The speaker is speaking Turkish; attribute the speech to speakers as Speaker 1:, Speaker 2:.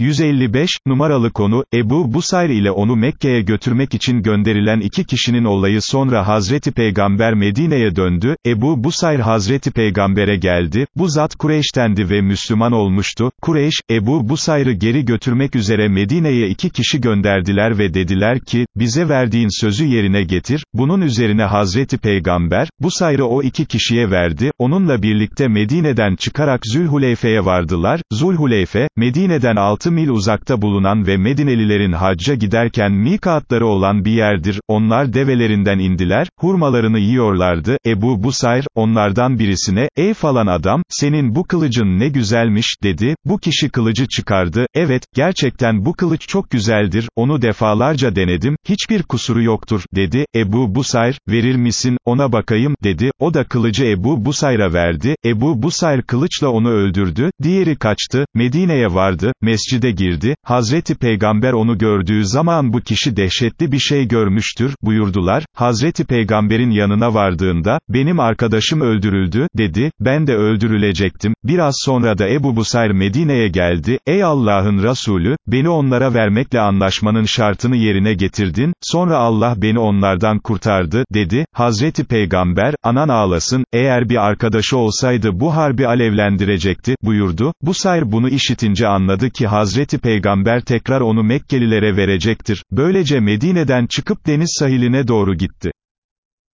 Speaker 1: 155, numaralı konu, Ebu Busayr ile onu Mekke'ye götürmek için gönderilen iki kişinin olayı sonra Hazreti Peygamber Medine'ye döndü, Ebu Busayr Hazreti Peygamber'e geldi, bu zat Kureyş'tendi ve Müslüman olmuştu, Kureyş, Ebu Busayr'ı geri götürmek üzere Medine'ye iki kişi gönderdiler ve dediler ki, bize verdiğin sözü yerine getir, bunun üzerine Hazreti Peygamber, Busayr'ı o iki kişiye verdi, onunla birlikte Medine'den çıkarak Zülhuleyfe'ye vardılar, Zulhuleyfe, Medine'den altı 6 mil uzakta bulunan ve Medinelilerin hacca giderken mikatları olan bir yerdir, onlar develerinden indiler, hurmalarını yiyorlardı, Ebu Busayr, onlardan birisine, ey falan adam, senin bu kılıcın ne güzelmiş, dedi, bu kişi kılıcı çıkardı, evet, gerçekten bu kılıç çok güzeldir, onu defalarca denedim, hiçbir kusuru yoktur, dedi, Ebu Busayr, verir misin, ona bakayım, dedi, o da kılıcı Ebu Busayr'a verdi, Ebu Busayr kılıçla onu öldürdü, diğeri kaçtı, Medine'ye vardı, mescid mescide girdi, Hazreti Peygamber onu gördüğü zaman bu kişi dehşetli bir şey görmüştür, buyurdular, Hazreti Peygamber'in yanına vardığında, benim arkadaşım öldürüldü, dedi, ben de öldürülecektim, biraz sonra da Ebu Busayr Medine'ye geldi, ey Allah'ın Resulü, beni onlara vermekle anlaşmanın şartını yerine getirdin, sonra Allah beni onlardan kurtardı, dedi, Hazreti Peygamber, anan ağlasın, eğer bir arkadaşı olsaydı bu harbi alevlendirecekti, buyurdu, Busayr bunu işitince anladı ki Hazreti Peygamber tekrar onu Mekkelilere verecektir. Böylece Medine'den çıkıp deniz sahiline doğru gitti.